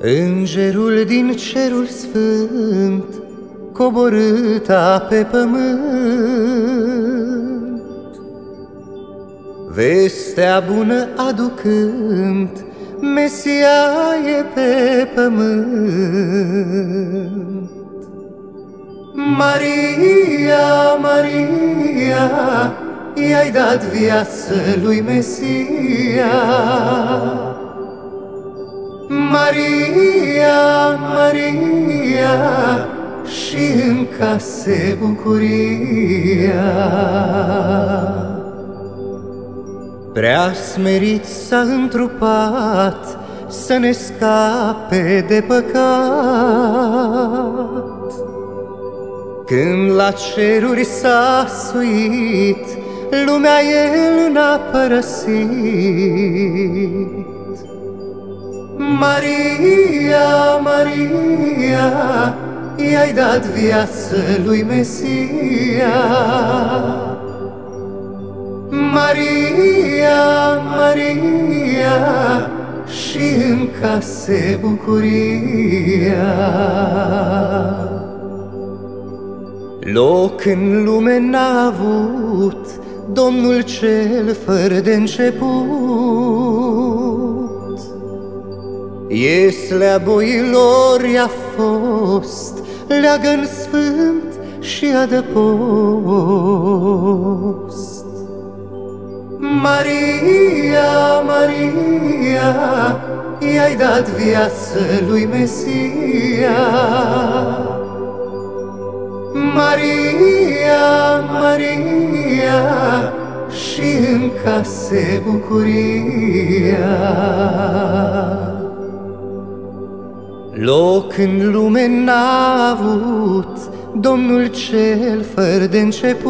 Îngerul din cerul sfânt coborâta pe pământ, Vestea bună aducând, Mesia e pe pământ. Maria, Maria, i-ai dat viață lui Mesia, Maria, Maria, și în case bucuria. Prea smerit s-a întrupat să ne scape de păcat. Când la ceruri s-a suit, lumea el n-a părăsit. Maria, Maria, i-ai dat viață lui Mesia. Maria, Maria, și în case bucuria. Loc în lume n-a avut Domnul cel fără de început, Ieslea boilor i-a fost Leagăn sfânt și adăpost. Maria, Maria, i-ai dat viață lui Mesia. Maria, Maria, și în case bucuria. Loc în lume n-a avut Domnul cel fără de început.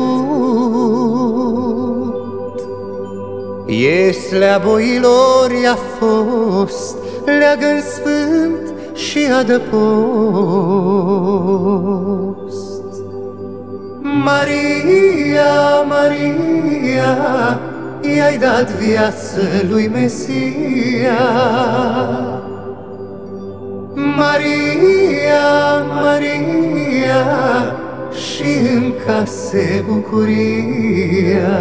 Ieslea boilor i-a fost leagăn sfânt și adăpost. Maria, Maria, i-ai dat viață lui Mesia. Maria, Maria, și în case bucuria.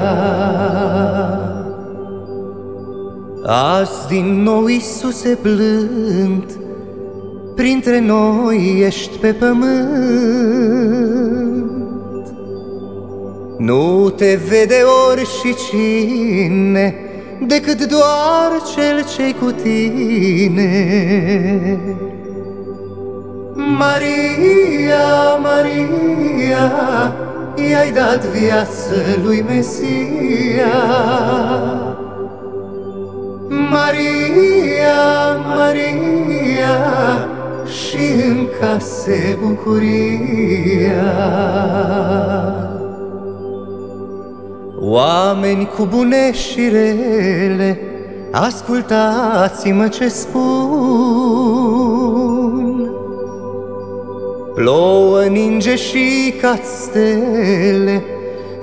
Azi din nou, Iisuse blând, printre noi ești pe pământ. Nu te vede ori și cine, decât doar cel ce cu tine. Maria, Maria, i-ai dat viață lui Mesia. Maria, Maria, și în case bucuria. Oameni cu bune și rele, ascultați-mă ce spun. Plouă, ninge și ca stele,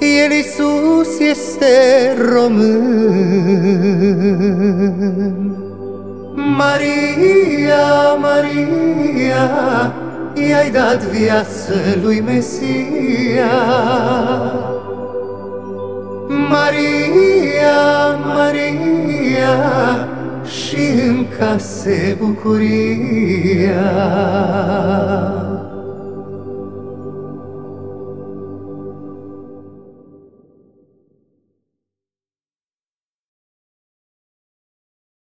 El Iisus este român. Maria, Maria, i-ai dat viață lui Mesia. Maria, Maria, și în case bucuria.